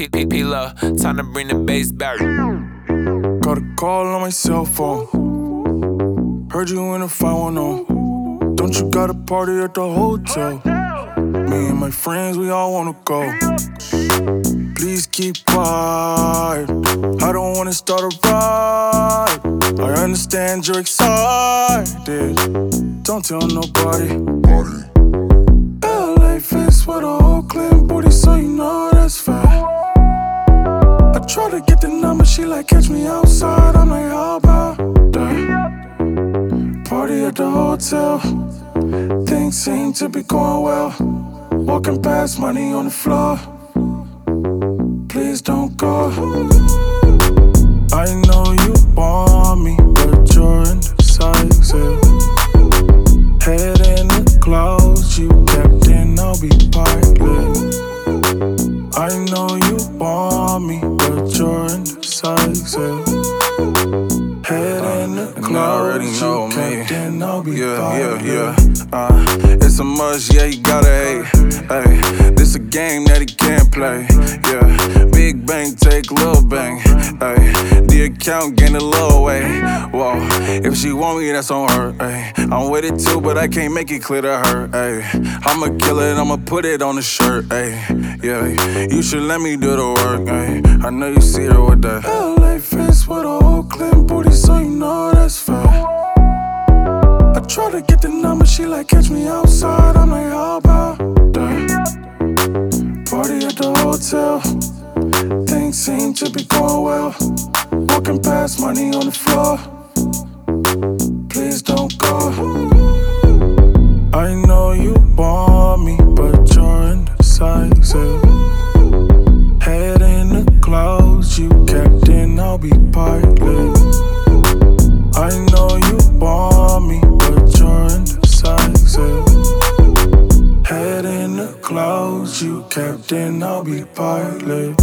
P P P love, time to bring the bass back. Got a call on my cell phone. Heard you in a 510. Don't you got a party at the hotel? Me and my friends, we all wanna go. Please keep quiet. I don't wanna start a riot. I understand you're excited. Don't tell nobody. LA face with a Oakland booty, so you like catch me outside. I'm like, how about that? Party at the hotel, things seem to be going well. Walking past money on the floor. Please don't go. Indecisive. Head in the and I already clouds, know you me. captain, I'll be Yeah, yeah, yeah. Uh, it's a must, yeah, you gotta hate. Hey, this a game that he can't play. Yeah, big bang, take little bang. Hey, the account gain a little way. Whoa, if she want me, that's on her. Hey, I'm with it too, but I can't make it clear to her. Hey, I'ma kill it, I'ma put it on the shirt. Hey, yeah, you should let me do the work. Hey, I know you see her with that. LA face with a Oakland booty, so you know that's fair. I try to get the number, she like catch me outside. I'm like, how about that? Party at the hotel, things seem to be going well. Walking past money on the floor. Please don't go. I know you want me, but you're indecisive. Head in the clouds, you captain, I'll be pilot. I know you want me, but you're indecisive. Head in the clouds, you captain, I'll be pilot.